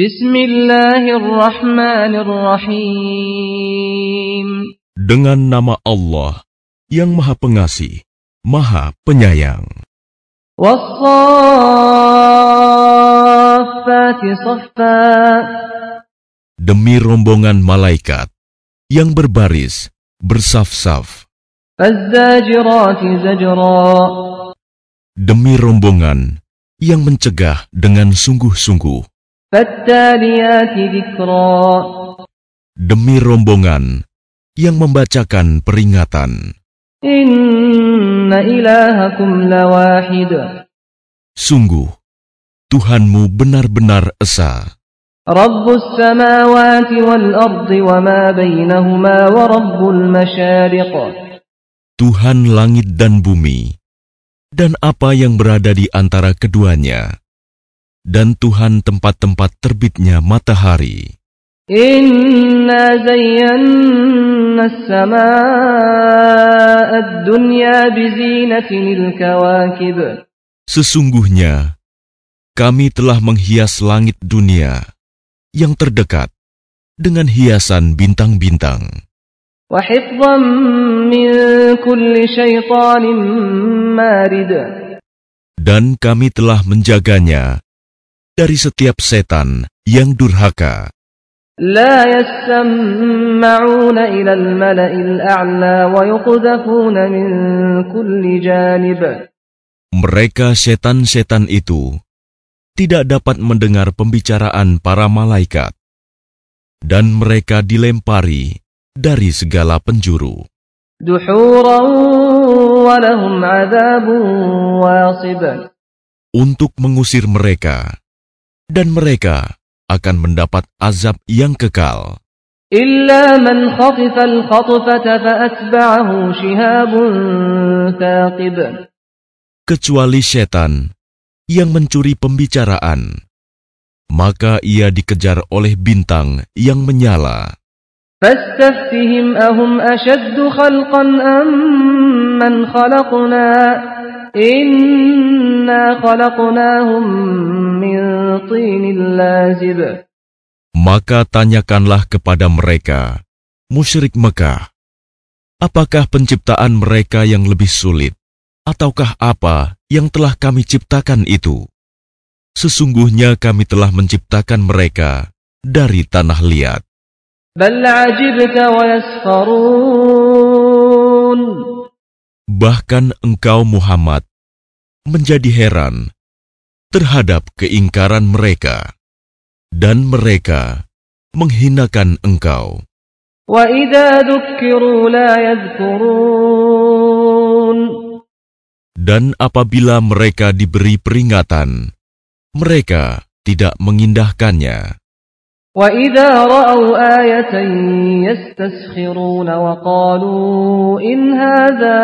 Bismillahirrahmanirrahim. Dengan nama Allah yang Maha Pengasih, Maha Penyayang. Demi rombongan malaikat yang berbaris, bersaf-saf. Demi rombongan yang mencegah dengan sungguh-sungguh. Demi rombongan yang membacakan peringatan. Inna ilahakum lawahid. Sungguh, Tuhanmu benar-benar esa. Rabbus samawati wal ardi wa ma bainahuma wa rabbul masyariq. Tuhan langit dan bumi, dan apa yang berada di antara keduanya, dan Tuhan tempat-tempat terbitnya matahari. Inna zayyanna as-samaa'a dunya bizinatil kawakib. Sesungguhnya, kami telah menghias langit dunia yang terdekat dengan hiasan bintang-bintang. Dan kami telah menjaganya dari setiap setan yang durhaka. لا يسمعون إلى الملأ الأعلى ويقذفون من كل جانب Mereka setan-setan itu tidak dapat mendengar pembicaraan para malaikat, dan mereka dilempari dari segala penjuru. دحورا ولهم عذاب واصب untuk mengusir mereka, dan mereka akan mendapat azab yang kekal, إلا من خطف الخطفة فأتبعه شهاب ثاقب kecuali setan yang mencuri pembicaraan. Maka ia dikejar oleh bintang yang menyala. فاستفتهم أهم أشد خلقا أم من خلقنا maka tanyakanlah kepada mereka, musyrik Mekah, apakah penciptaan mereka yang lebih sulit, ataukah apa yang telah kami ciptakan itu? Sesungguhnya kami telah menciptakan mereka dari tanah liat. Bahkan engkau Muhammad menjadi heran terhadap keingkaran mereka dan mereka menghinakan engkau. Dan apabila mereka diberi peringatan, mereka tidak mengindahkannya. وإذا رأوا آية يستسخرون وقالوا إن هذا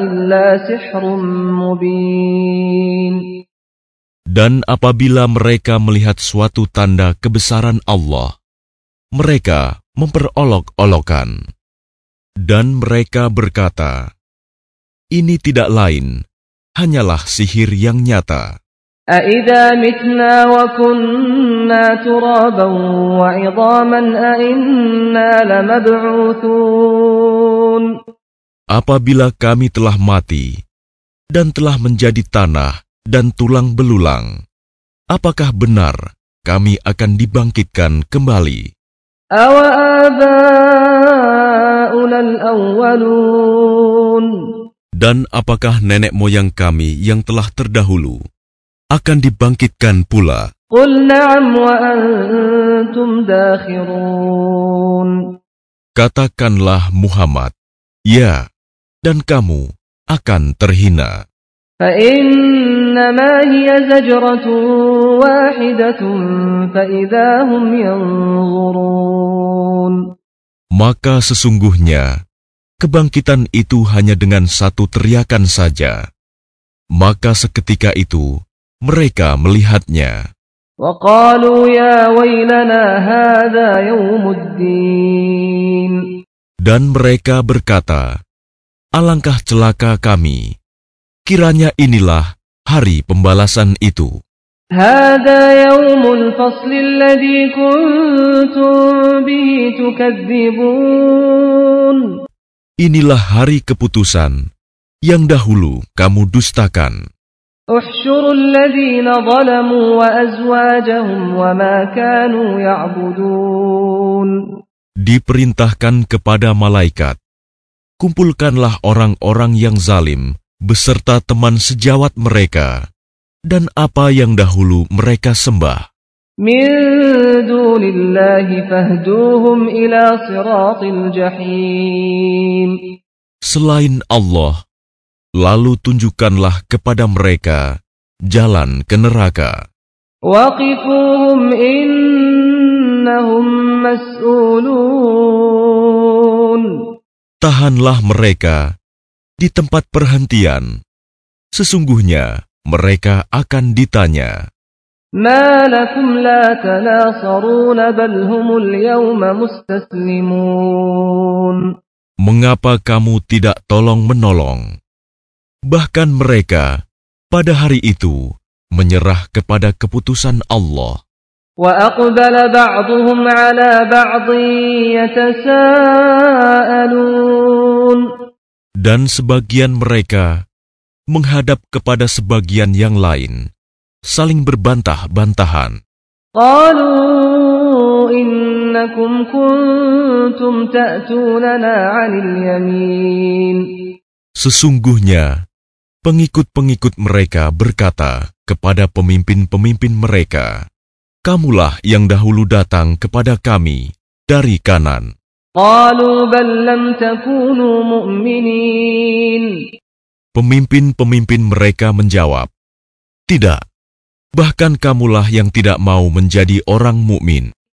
إلا سحر مبين Dan apabila mereka melihat suatu tanda kebesaran Allah, mereka memperolok-olokan. Dan mereka berkata, Ini tidak lain, hanyalah sihir yang nyata. أإذا متنا وكنا ترابا وعظاما أإنا لمبعوثون Apabila kami telah mati dan telah menjadi tanah dan tulang belulang, apakah benar kami akan dibangkitkan kembali? أوآباؤنا الأولون Dan apakah nenek moyang kami yang telah terdahulu akan dibangkitkan pula. Katakanlah Muhammad, ya, dan kamu akan terhina. Maka sesungguhnya, kebangkitan itu hanya dengan satu teriakan saja. Maka seketika itu, mereka melihatnya. وقالوا يا ويلنا هذا يوم الدين Dan mereka berkata, Alangkah celaka kami, kiranya inilah hari pembalasan itu. هذا يوم الفصل الذي كنتم به تكذبون Inilah hari keputusan yang dahulu kamu dustakan. احشروا الذين ظلموا وأزواجهم وما كانوا يعبدون Diperintahkan kepada malaikat, kumpulkanlah orang-orang yang zalim beserta teman sejawat mereka dan apa yang dahulu mereka sembah. من دون الله فاهدوهم إلى صراط الجحيم Selain Allah, lalu tunjukkanlah kepada mereka jalan ke neraka. Tahanlah mereka di tempat perhentian. Sesungguhnya mereka akan ditanya. Mengapa kamu tidak tolong menolong? Bahkan mereka pada hari itu menyerah kepada keputusan Allah. وأقبل بعضهم على بعض يتساءلون Dan sebagian mereka menghadap kepada sebagian yang lain, saling berbantah-bantahan. قالوا إنكم كنتم تأتوننا عن اليمين Sesungguhnya, pengikut-pengikut mereka berkata kepada pemimpin-pemimpin mereka, "Kamulah yang dahulu datang kepada kami dari kanan." Pemimpin-pemimpin mereka menjawab, "Tidak, bahkan kamulah yang tidak mau menjadi orang mukmin."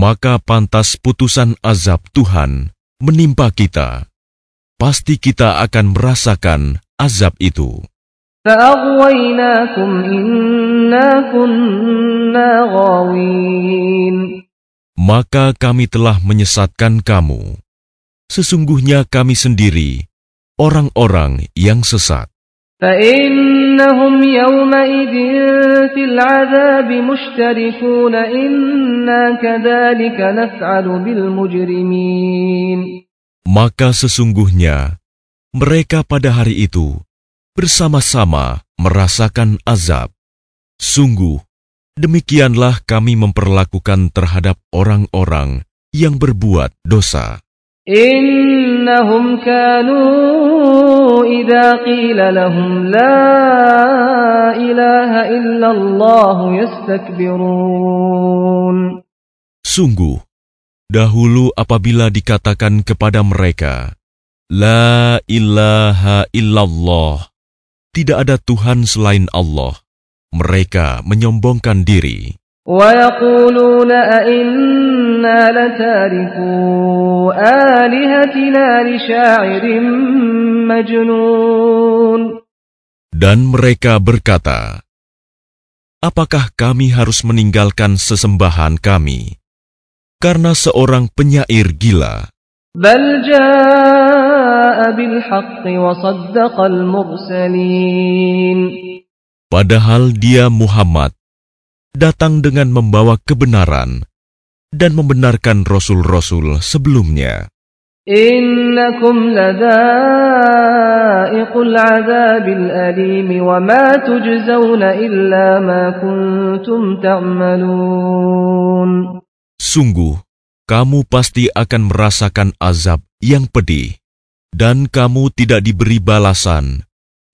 maka pantas putusan azab Tuhan menimpa kita. Pasti kita akan merasakan azab itu. Maka kami telah menyesatkan kamu. Sesungguhnya kami sendiri, orang-orang yang sesat. فإنهم يومئذ في العذاب مشتركون إنا كذلك نفعل بالمجرمين Maka sesungguhnya, mereka pada hari itu bersama-sama merasakan azab. Sungguh, demikianlah kami memperlakukan terhadap orang-orang yang berbuat dosa. إنهم كانوا إذا قيل لهم لا إله إلا الله يستكبرون Sungguh, dahulu apabila dikatakan kepada mereka, La ilaha illallah, tidak ada Tuhan selain Allah, mereka menyombongkan diri. ويقولون أئنا لتاركو آلهتنا لشاعر مجنون Dan mereka berkata, Apakah kami harus meninggalkan sesembahan kami karena seorang penyair gila? بل جاء بالحق وصدق المرسلين Padahal dia Muhammad datang dengan membawa kebenaran dan membenarkan rasul-rasul sebelumnya. Sungguh, kamu pasti akan merasakan azab yang pedih dan kamu tidak diberi balasan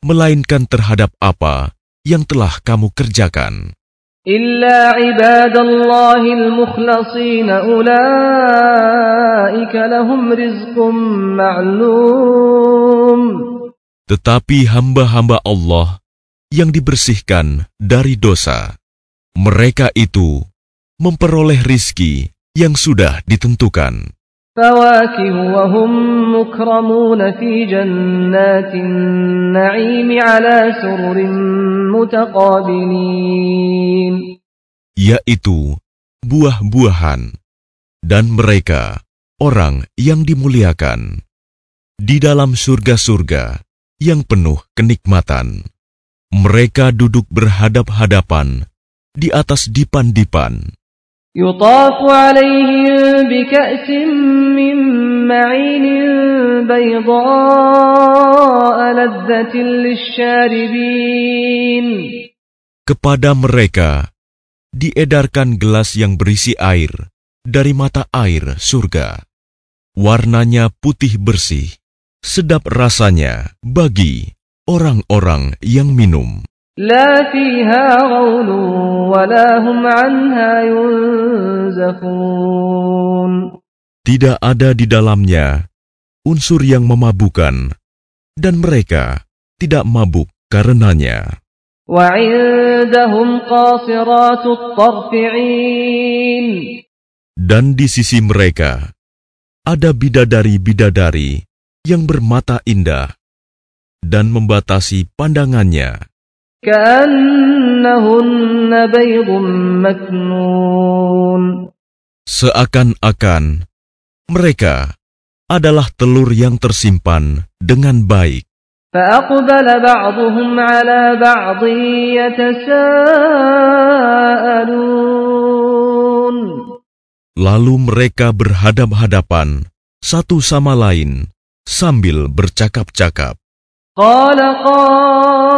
melainkan terhadap apa yang telah kamu kerjakan. إلا عباد الله المخلصين أولئك لهم رزق معلوم Tetapi hamba-hamba Allah yang dibersihkan dari dosa, mereka itu memperoleh rizki yang sudah ditentukan. فواكه وهم مكرمون في جنات النعيم على سرر متقابلين yaitu buah-buahan, dan mereka orang yang dimuliakan di dalam surga-surga yang penuh kenikmatan. Mereka duduk berhadap-hadapan di atas dipan-dipan. يطاف عليهم بكأس من معين بيضاء لذة للشاربين Kepada mereka diedarkan gelas yang berisi air dari mata air surga. Warnanya putih bersih, sedap rasanya bagi orang-orang yang minum. لا فيها غول ولا هم عنها ينزفون Tidak ada di dalamnya unsur yang memabukan, dan mereka tidak mabuk karenanya. وعندهم قاصرات الطرف عين Dan di sisi mereka ada bidadari-bidadari yang bermata indah dan membatasi pandangannya. Seakan-akan mereka adalah telur yang tersimpan dengan baik. Lalu mereka berhadap-hadapan satu sama lain sambil bercakap-cakap. Qala qala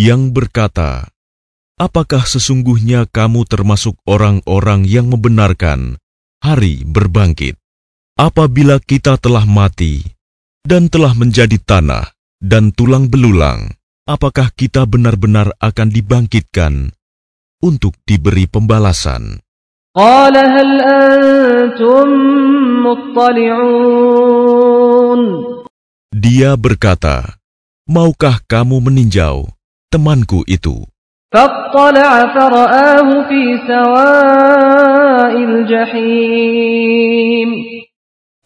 yang berkata, Apakah sesungguhnya kamu termasuk orang-orang yang membenarkan hari berbangkit? Apabila kita telah mati dan telah menjadi tanah dan tulang belulang, apakah kita benar-benar akan dibangkitkan untuk diberi pembalasan? Dia berkata, Maukah kamu meninjau? temanku itu.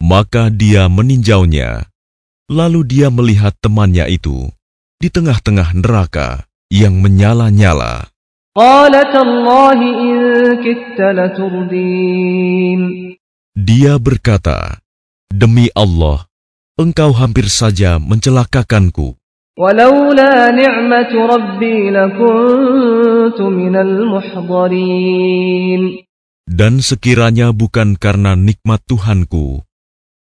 Maka dia meninjaunya, lalu dia melihat temannya itu di tengah-tengah neraka yang menyala-nyala. Dia berkata, Demi Allah, engkau hampir saja mencelakakanku. ولولا نعمة ربي لكنت من المحضرين Dan sekiranya bukan karena nikmat Tuhanku,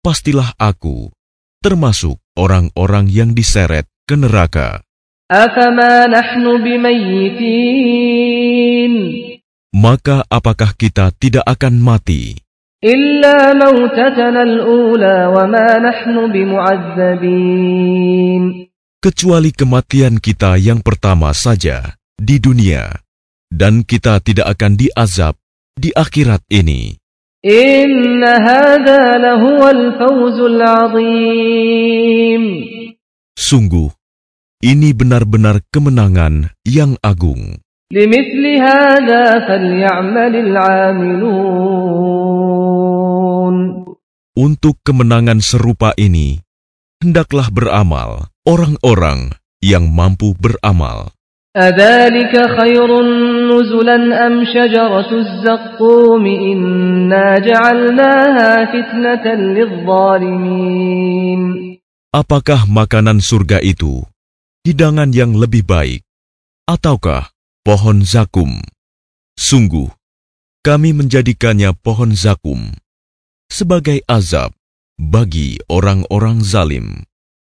pastilah aku termasuk orang-orang yang diseret ke neraka. أفما نحن بميتين Maka apakah kita tidak akan mati, إلا kecuali kematian kita yang pertama saja di dunia, dan kita tidak akan diazab di akhirat ini. Sungguh, ini benar-benar kemenangan yang agung. Untuk kemenangan serupa ini, hendaklah beramal orang-orang yang mampu beramal. Apakah makanan surga itu hidangan yang lebih baik, ataukah pohon zakum? Sungguh, kami menjadikannya pohon zakum sebagai azab bagi orang-orang zalim.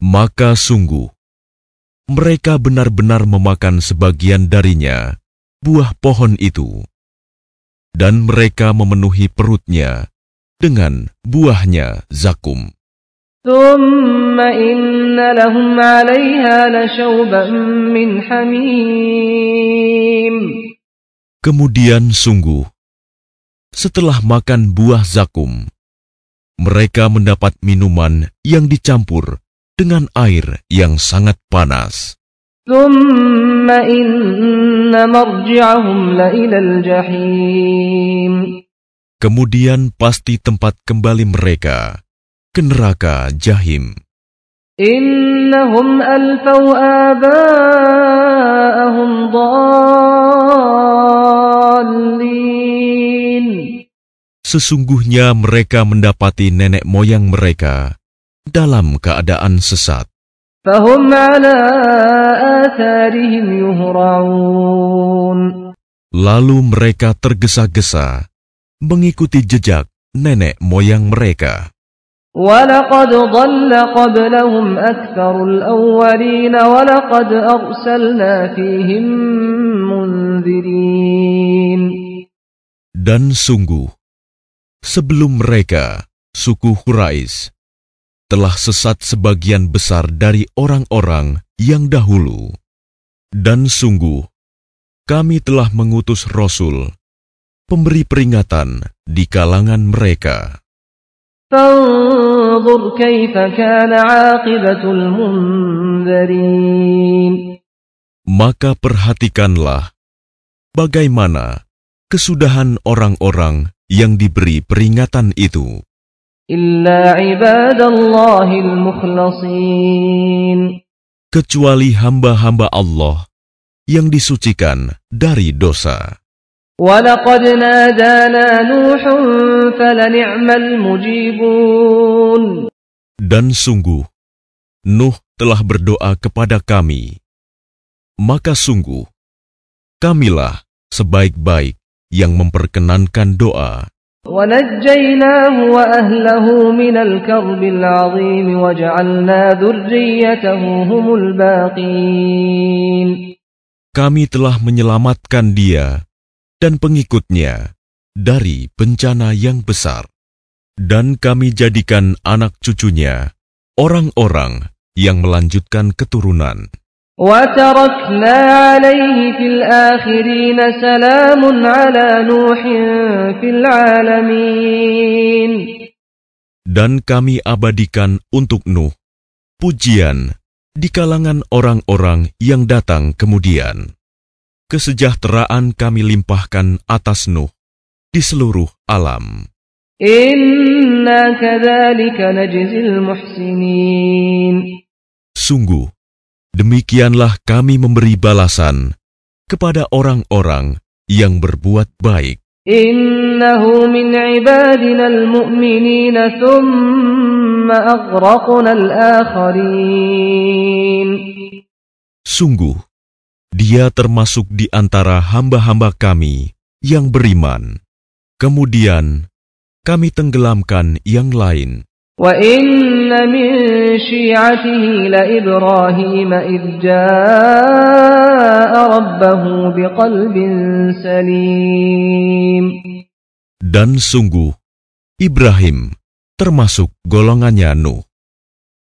Maka sungguh, mereka benar-benar memakan sebagian darinya, buah pohon itu. Dan mereka memenuhi perutnya dengan buahnya zakum. Kemudian sungguh, setelah makan buah zakum, mereka mendapat minuman yang dicampur dengan air yang sangat panas. Kemudian pasti tempat kembali mereka ke neraka jahim. Sesungguhnya mereka mendapati nenek moyang mereka dalam keadaan sesat. فهم على آثارهم يهرعون Lalu mereka tergesa-gesa mengikuti jejak nenek moyang mereka. ولقد ضل قبلهم أكثر الأولين ولقد أرسلنا فيهم منذرين Dan sungguh, sebelum mereka, suku Quraisy telah sesat sebagian besar dari orang-orang yang dahulu. Dan sungguh, kami telah mengutus Rasul, pemberi peringatan di kalangan mereka. Maka perhatikanlah bagaimana kesudahan orang-orang yang diberi peringatan itu إلا عباد الله المخلصين kecuali hamba-hamba Allah yang disucikan dari dosa. ولقد نادانا نوح فلنعم المجيبون Dan sungguh, Nuh telah berdoa kepada kami. Maka sungguh, kamilah sebaik-baik yang memperkenankan doa. ونجيناه وأهله من الكرب العظيم وجعلنا ذريته هم الباقين Kami telah menyelamatkan dia dan pengikutnya dari bencana yang besar. Dan kami jadikan anak cucunya orang-orang yang melanjutkan keturunan. وتركنا عليه في الآخرين سلام على نوح في العالمين Dan kami abadikan untuk Nuh pujian di kalangan orang-orang yang datang kemudian. Kesejahteraan kami limpahkan atas Nuh di seluruh alam. إنا كذلك نجزي المحسنين Sungguh, Demikianlah kami memberi balasan kepada orang-orang yang berbuat baik. Innahu min ibadina mu'minin thumma aghraqna al-akharin. Sungguh, dia termasuk di antara hamba-hamba kami yang beriman. Kemudian, kami tenggelamkan yang lain. وإن من شيعته لإبراهيم إذ جاء ربه بقلب سليم Dan sungguh, Ibrahim termasuk golongannya Nuh.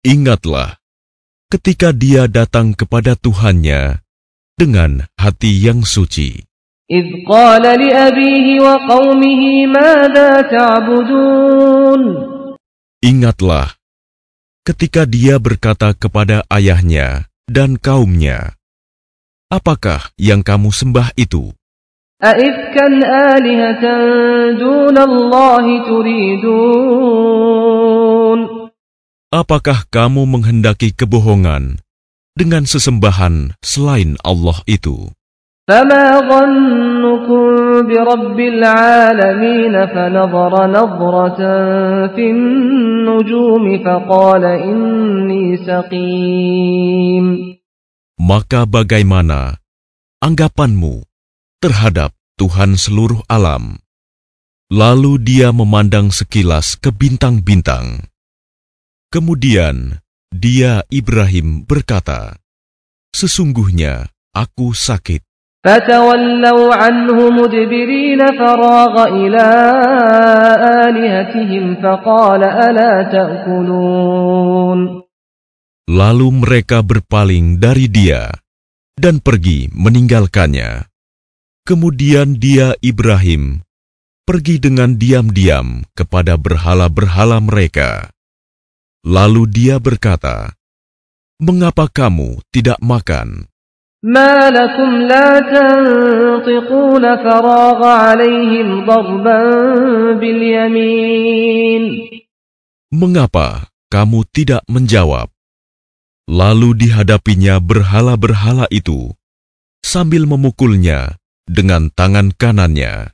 Ingatlah, ketika dia datang kepada Tuhannya dengan hati yang suci. إذ قال لأبيه وقومه ماذا تعبدون Ingatlah, ketika dia berkata kepada ayahnya dan kaumnya, Apakah yang kamu sembah itu? Apakah kamu menghendaki kebohongan dengan sesembahan selain Allah itu? فما ظنكم برب العالمين فنظر نظرة في النجوم فقال إني سقيم Maka bagaimana anggapanmu terhadap Tuhan seluruh alam? Lalu dia memandang sekilas ke bintang-bintang. Kemudian dia Ibrahim berkata, Sesungguhnya aku sakit. فتولوا عنه مدبرين فراغ إلى آلهتهم فقال ألا تأكلون Lalu mereka berpaling dari dia dan pergi meninggalkannya. Kemudian dia Ibrahim pergi dengan diam-diam kepada berhala-berhala mereka. Lalu dia berkata, "Mengapa kamu tidak makan?" ما لكم لا تنطقون فراغ عليهم ضربا باليمين Mengapa kamu tidak menjawab? Lalu dihadapinya berhala-berhala itu sambil memukulnya dengan tangan kanannya.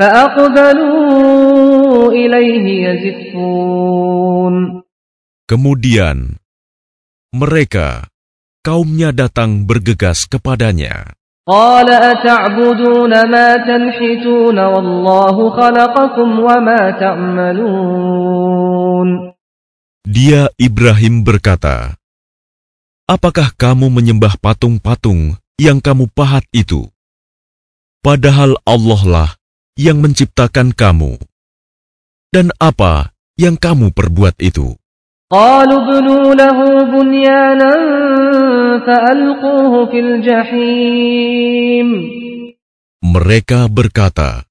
فأقبلوا إليه يزفون Kemudian mereka, kaumnya datang bergegas kepadanya. Dia Ibrahim berkata, Apakah kamu menyembah patung-patung yang kamu pahat itu? Padahal Allah lah yang menciptakan kamu. Dan apa yang kamu perbuat itu? قالوا ابنوا له بنيانا فألقوه في الجحيم Mereka berkata,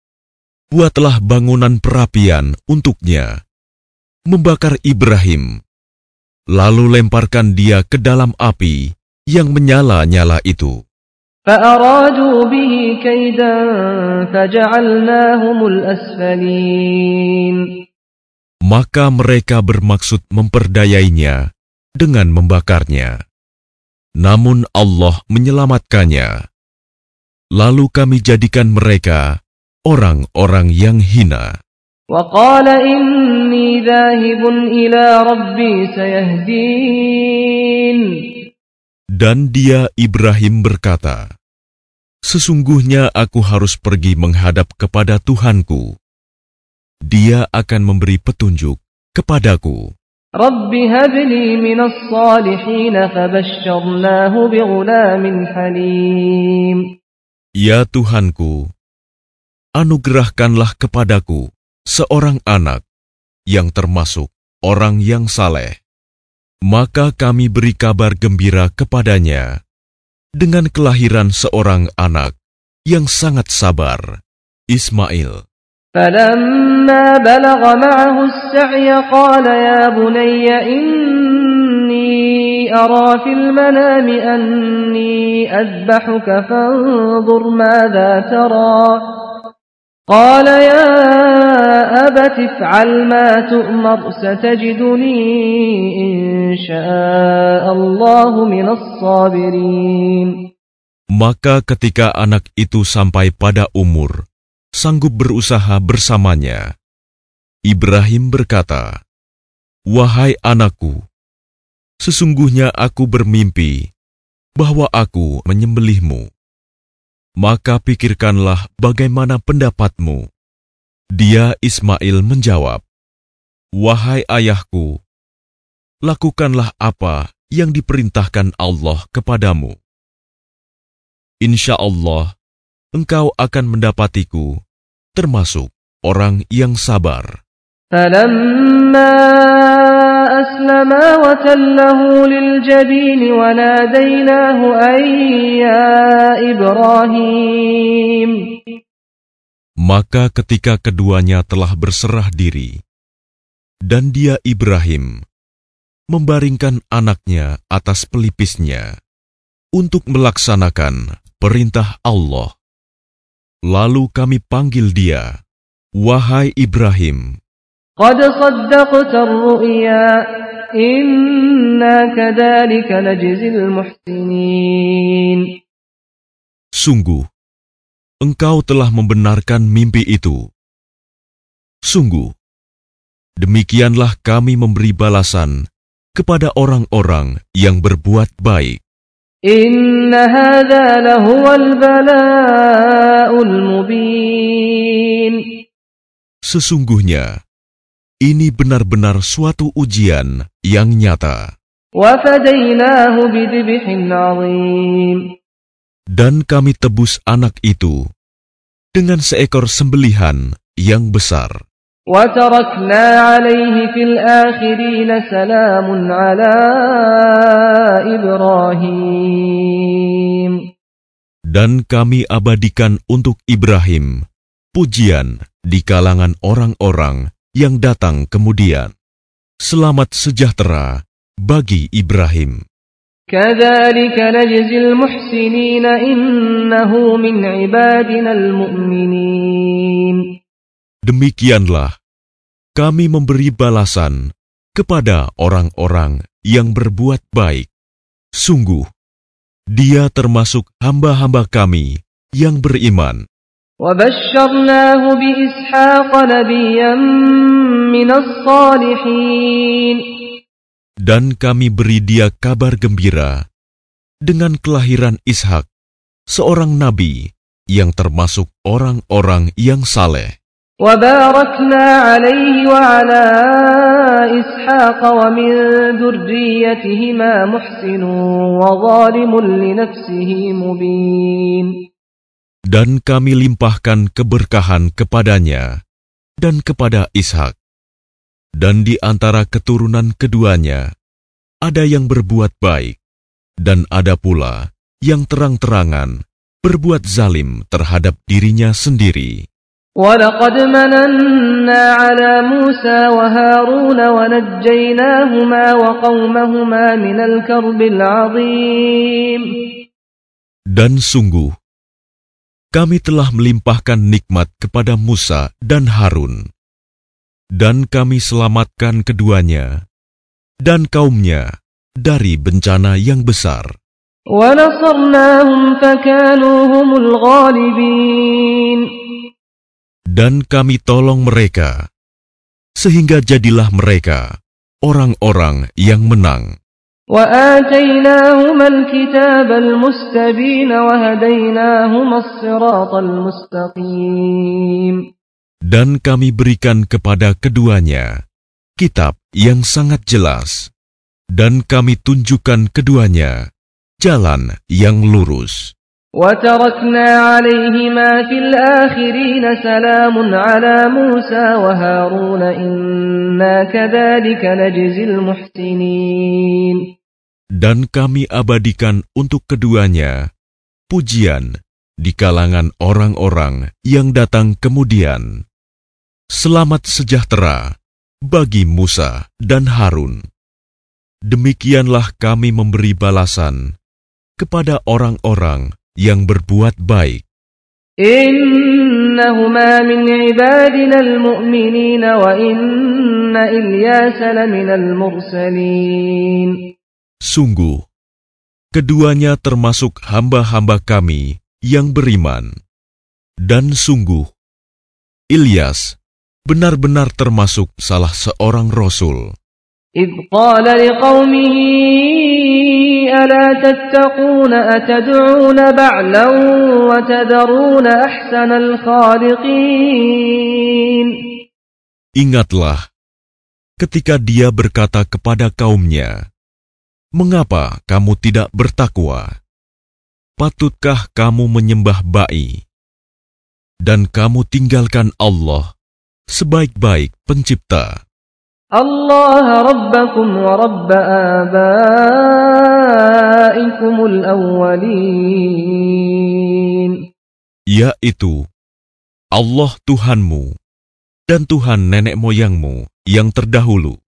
Buatlah bangunan perapian untuknya, membakar Ibrahim, lalu lemparkan dia ke dalam api yang menyala-nyala itu. Maka mereka bermaksud memperdayainya dengan membakarnya. Namun Allah menyelamatkannya. Lalu kami jadikan mereka orang-orang yang hina. وقال إني ذاهب إلى ربي سيهدين Dan dia Ibrahim berkata, Sesungguhnya aku harus pergi menghadap kepada Tuhanku. dia akan memberi petunjuk kepadaku. Ya Tuhanku, anugerahkanlah kepadaku seorang anak yang termasuk orang yang saleh. Maka kami beri kabar gembira kepadanya dengan kelahiran seorang anak yang sangat sabar, Ismail. فلما بلغ معه السعي قال يا بني إني أرى في المنام أني أذبحك فانظر ماذا ترى. قال يا أبت افعل ما تؤمر ستجدني إن شاء الله من الصابرين. Maka ketika anak itu sampai pada umur, sanggup berusaha bersamanya, Ibrahim berkata, Wahai anakku, sesungguhnya aku bermimpi bahwa aku menyembelihmu. Maka pikirkanlah bagaimana pendapatmu. Dia Ismail menjawab, Wahai ayahku, lakukanlah apa yang diperintahkan Allah kepadamu. Insya Allah, engkau akan mendapatiku, termasuk orang yang sabar. فلما أسلما وتله للجبين وناديناه أن يا إبراهيم Maka ketika keduanya telah berserah diri, dan dia Ibrahim membaringkan anaknya atas pelipisnya untuk melaksanakan perintah Allah. Lalu kami panggil dia, Wahai Ibrahim. Sungguh, engkau telah membenarkan mimpi itu. Sungguh, demikianlah kami memberi balasan kepada orang-orang yang berbuat baik. إن هذا لهو البلاء المبين Sesungguhnya, ini benar-benar suatu ujian yang nyata. وفديناه بذبح عظيم Dan kami tebus anak itu dengan seekor sembelihan yang besar. وتركنا عليه في الآخرين سلام على إبراهيم Dan kami abadikan untuk Ibrahim pujian di kalangan orang-orang yang datang kemudian. Selamat sejahtera bagi Ibrahim. كذلك نجزي المحسنين إنه من عبادنا المؤمنين Demikianlah kami memberi balasan kepada orang-orang yang berbuat baik. Sungguh, dia termasuk hamba-hamba kami yang beriman. Dan kami beri dia kabar gembira dengan kelahiran Ishak, seorang nabi yang termasuk orang-orang yang saleh. وباركنا عليه وعلى إسحاق ومن ذريتهما محسن وظالم لنفسه مبين Dan kami limpahkan keberkahan kepadanya dan kepada Ishak. Dan di antara keturunan keduanya, ada yang berbuat baik, dan ada pula yang terang-terangan berbuat zalim terhadap dirinya sendiri. ولقد مننا على موسى وهارون ونجيناهما وقومهما من الكرب العظيم Dan sungguh, kami telah melimpahkan nikmat kepada Musa dan Harun, dan kami selamatkan keduanya dan kaumnya dari bencana yang besar. ونصرناهم فكانوا هم الغالبين dan kami tolong mereka, sehingga jadilah mereka orang-orang yang menang. Dan kami berikan kepada keduanya kitab yang sangat jelas, dan kami tunjukkan keduanya jalan yang lurus. وتركنا عليهما في الآخرين سلام على موسى وهارون إنا كذلك نجزي المحسنين Dan kami abadikan untuk keduanya pujian di kalangan orang-orang yang datang kemudian. Selamat sejahtera bagi Musa dan Harun. Demikianlah kami memberi balasan kepada orang-orang yang berbuat baik. إنهما من عبادنا المؤمنين وإن إلياس لمن المرسلين Sungguh, keduanya termasuk hamba-hamba kami yang beriman. Dan sungguh, Ilyas benar-benar termasuk salah seorang rasul. إذ قال لقومه ألا تتقون أتدعون بعلا وتذرون أحسن الخالقين Ingatlah, ketika dia berkata kepada kaumnya, "Mengapa kamu tidak bertakwa? Patutkah kamu menyembah ba'i? Dan kamu tinggalkan Allah, sebaik-baik pencipta." الله ربكم ورب آبائكم الأولين yaitu Allah Tuhanmu dan Tuhan nenek moyangmu yang terdahulu.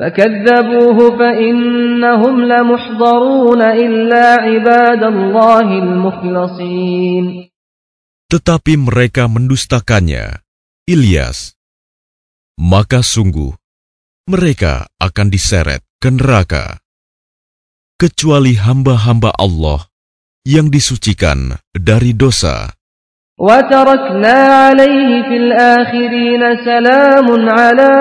فكذبوه فإنهم لمحضرون إلا عباد الله المخلصين Tetapi mereka mendustakannya, Ilyas. Maka sungguh, mereka akan diseret ke neraka. Kecuali hamba-hamba Allah yang disucikan dari dosa. وتركنا عليه في الآخرين سلام على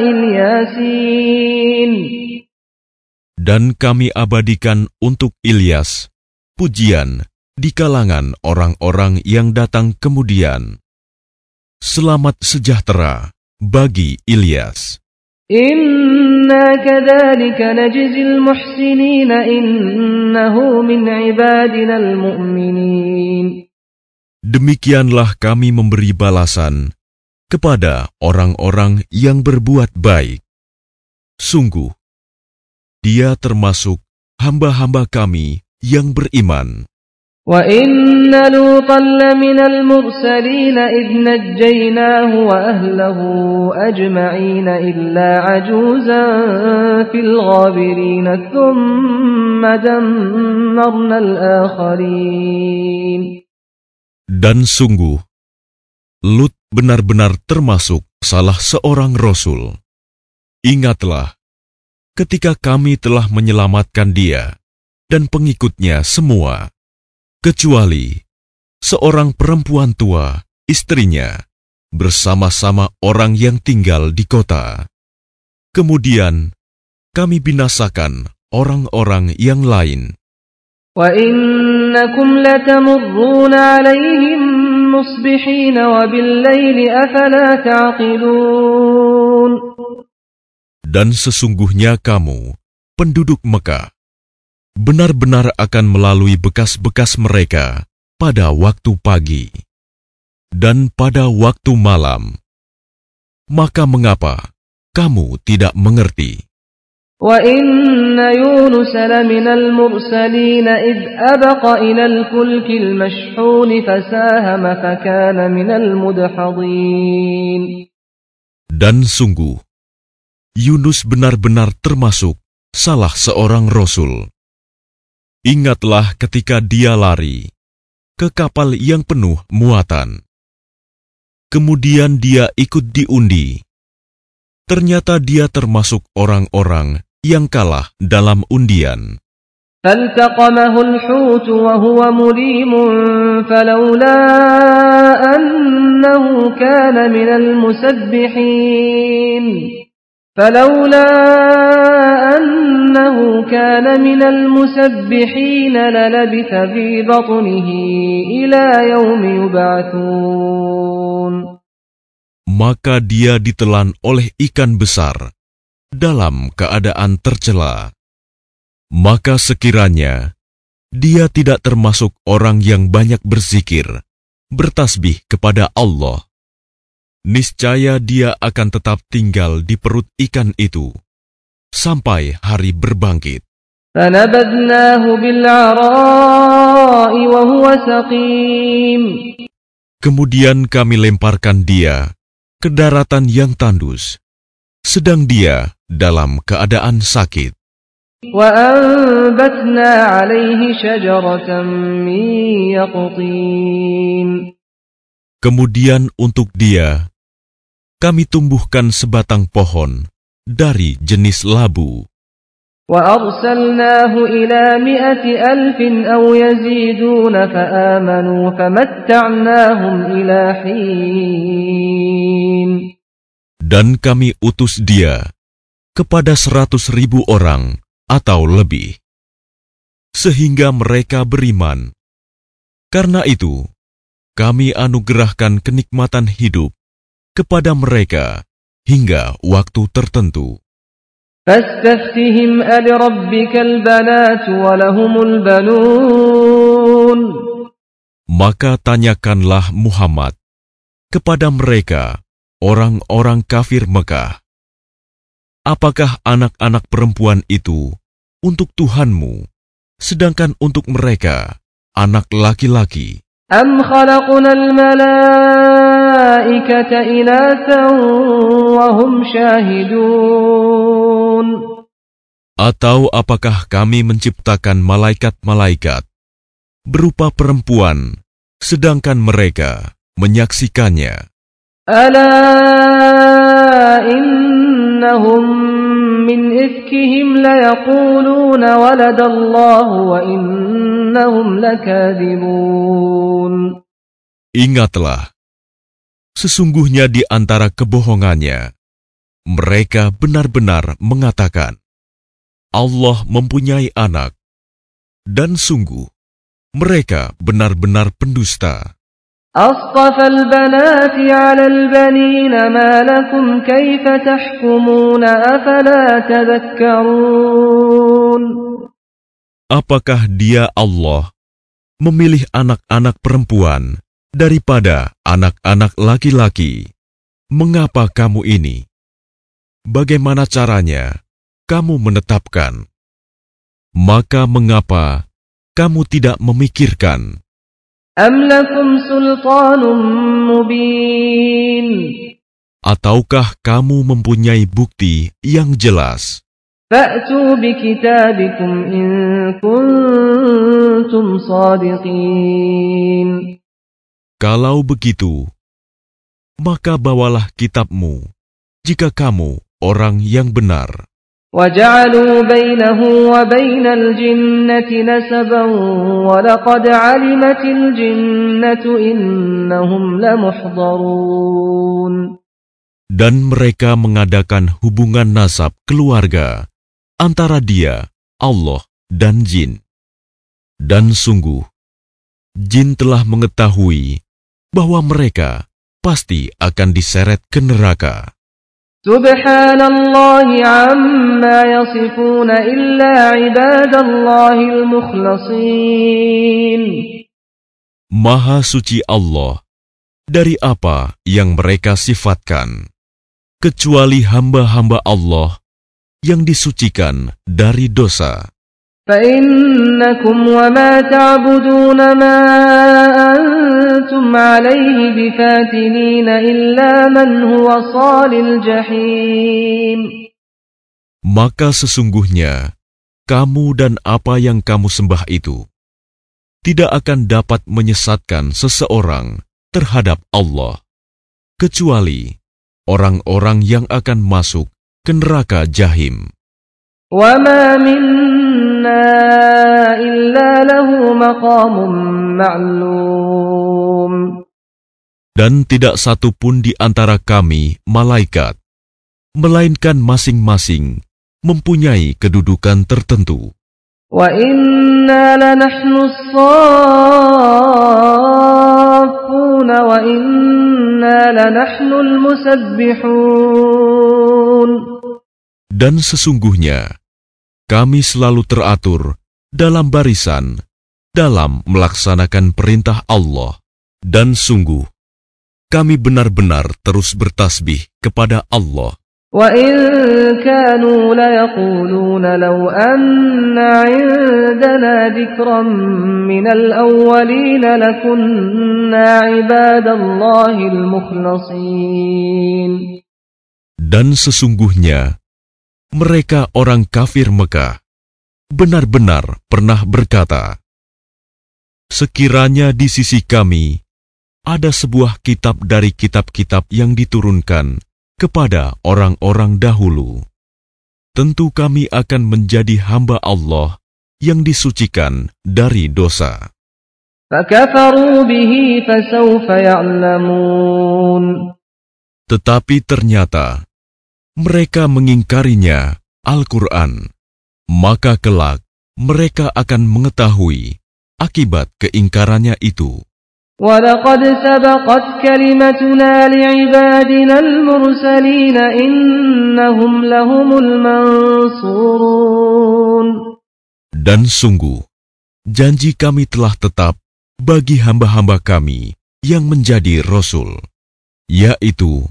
الياسين Dan kami abadikan untuk Ilyas pujian di kalangan orang-orang yang datang kemudian. Selamat sejahtera bagi Ilyas. Inna kadzalika najzil muhsinin innahu min al-mu'minin. Demikianlah kami memberi balasan kepada orang-orang yang berbuat baik. Sungguh, dia termasuk hamba-hamba kami yang beriman. وَإِنَّ لُوطًا لَّمِنَ الْمُرْسَلِينَ إِذْ نَجَّيْنَاهُ وَأَهْلَهُ أَجْمَعِينَ إِلَّا عَجُوزًا فِي الْغَابِرِينَ ثُمَّ دَمَّرْنَا الْآخَرِينَ Dan sungguh, Lut benar-benar termasuk salah seorang rasul. Ingatlah, ketika kami telah menyelamatkan dia dan pengikutnya semua, kecuali seorang perempuan tua, istrinya, bersama-sama orang yang tinggal di kota. Kemudian kami binasakan orang-orang yang lain. Dan sesungguhnya kamu, penduduk Mekah, benar-benar akan melalui bekas-bekas mereka pada waktu pagi dan pada waktu malam. Maka mengapa kamu tidak mengerti? وَإِنَّ يُونُسَ لَمِنَ الْمُرْسَلِينَ إِذْ أَبَقَ إِلَى الْفُلْكِ الْمَشْحُونِ فَسَاهَمَ فَكَانَ مِنَ الْمُدْحَضِينَ Dan sungguh, Yunus benar-benar termasuk salah seorang rasul. Ingatlah ketika dia lari ke kapal yang penuh muatan. Kemudian dia ikut diundi. Ternyata dia termasuk orang-orang yang kalah dalam undian. فالتقمه الحوت وهو مليم فلولا أنه كان من المسبحين فلولا أنه كان من المسبحين للبث في بطنه إلى يوم يبعثون Maka dia ditelan oleh ikan besar dalam keadaan tercela. Maka sekiranya dia tidak termasuk orang yang banyak berzikir, bertasbih kepada Allah, niscaya dia akan tetap tinggal di perut ikan itu sampai hari berbangkit. Kemudian kami lemparkan dia ke daratan yang tandus, sedang dia dalam keadaan sakit. Kemudian untuk dia kami tumbuhkan sebatang pohon dari jenis labu. وأرسلناه إلى مائة ألف أو يزيدون فآمنوا فمتعناهم إلى حين Dan kami utus dia kepada seratus ribu orang atau lebih, sehingga mereka beriman. Karena itu, kami anugerahkan kenikmatan hidup kepada mereka hingga waktu tertentu. Maka tanyakanlah Muhammad kepada mereka, orang-orang kafir Mekah, apakah anak-anak perempuan itu untuk Tuhanmu, sedangkan untuk mereka anak laki-laki أم خلقنا الملائكة إناثا وهم شاهدون Atau apakah kami menciptakan malaikat-malaikat berupa perempuan, sedangkan mereka menyaksikannya? ألا إن إنهم من إفكهم ليقولون ولد الله وإنهم لكاذبون Ingatlah, sesungguhnya di antara kebohongannya, mereka benar-benar mengatakan, Allah mempunyai anak, dan sungguh, mereka benar-benar pendusta. أصطفى البنات على البنين ما لكم كيف تحكمون أفلا تذكرون Apakah dia Allah memilih anak-anak perempuan daripada anak-anak laki-laki? Mengapa kamu ini? Bagaimana caranya kamu menetapkan? Maka mengapa kamu tidak memikirkan? Ataukah kamu mempunyai bukti yang jelas? Kalau begitu, maka bawalah kitabmu jika kamu orang yang benar. وجعلوا بينه وبين الجنة نسبا ولقد علمت الجنة إنهم لمحضرون Dan mereka mengadakan hubungan nasab keluarga antara dia, Allah, dan jin. Dan sungguh, jin telah mengetahui bahwa mereka pasti akan diseret ke neraka. سبحان الله عما يصفون إلا عباد الله المخلصين Maha suci Allah dari apa yang mereka sifatkan, kecuali hamba-hamba Allah yang disucikan dari dosa. فإنكم وما تعبدون ما أنتم عليه بفاتنين إلا من هو صال الجحيم Maka sesungguhnya kamu dan apa yang kamu sembah itu tidak akan dapat menyesatkan seseorang terhadap Allah, kecuali orang-orang yang akan masuk ke neraka jahim. وما منا إلا له مقام معلوم Dan tidak satu pun di antara kami, malaikat, melainkan masing-masing mempunyai kedudukan tertentu. وإنا لنحن الصافون وإنا لنحن المسبحون Dan sesungguhnya, kami selalu teratur dalam barisan dalam melaksanakan perintah Allah. Dan sungguh, kami benar-benar terus bertasbih kepada Allah. وإن كانوا ليقولون لو أن عندنا ذكرا من الأولين لكنا عباد الله المخلصين Dan sesungguhnya, mereka orang kafir Mekah benar-benar pernah berkata, "Sekiranya di sisi kami ada sebuah kitab dari kitab-kitab yang diturunkan kepada orang-orang dahulu, tentu kami akan menjadi hamba Allah yang disucikan dari dosa." Tetapi ternyata mereka mengingkarinya Al-Quran, maka kelak mereka akan mengetahui akibat keingkarannya itu. ولقد سبقت كلمتنا لعبادنا المرسلين إنهم لهم المنصورون Dan sungguh, janji kami telah tetap bagi hamba-hamba kami yang menjadi rasul, yaitu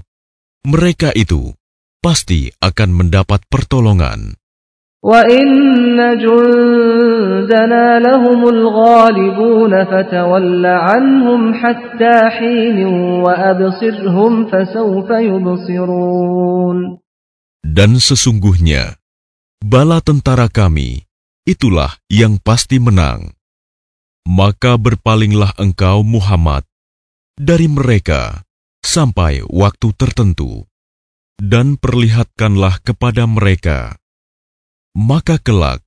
mereka itu pasti akan mendapat pertolongan. Dan sesungguhnya, bala tentara kami, itulah yang pasti menang. Maka berpalinglah engkau Muhammad dari mereka sampai waktu tertentu dan perlihatkanlah kepada mereka. Maka kelak,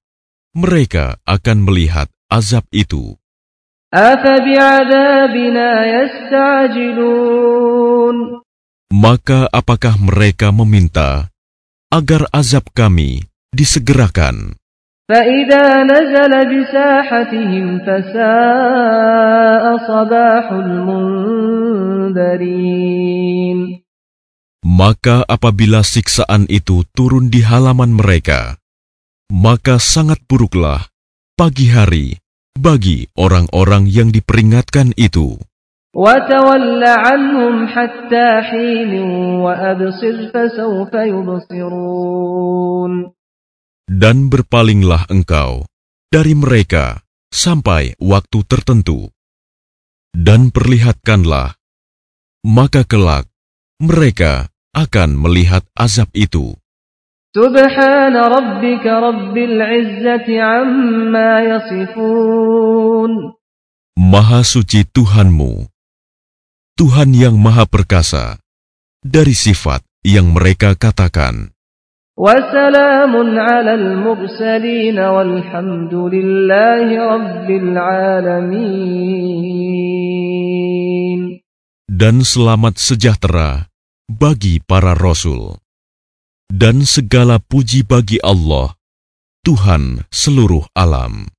mereka akan melihat azab itu. Maka apakah mereka meminta agar azab kami disegerakan? Maka apabila siksaan itu turun di halaman mereka, maka sangat buruklah pagi hari bagi orang-orang yang diperingatkan itu. Dan berpalinglah engkau dari mereka sampai waktu tertentu. Dan perlihatkanlah, maka kelak mereka akan melihat azab itu. Subhan rabbika rabbil izzati amma yasifun. Maha suci Tuhanmu, Tuhan yang maha perkasa, dari sifat yang mereka katakan. Wassalamun alal mursalin walhamdulillahi rabbil alamin. Dan selamat sejahtera bagi para rasul. Dan segala puji bagi Allah, Tuhan seluruh alam.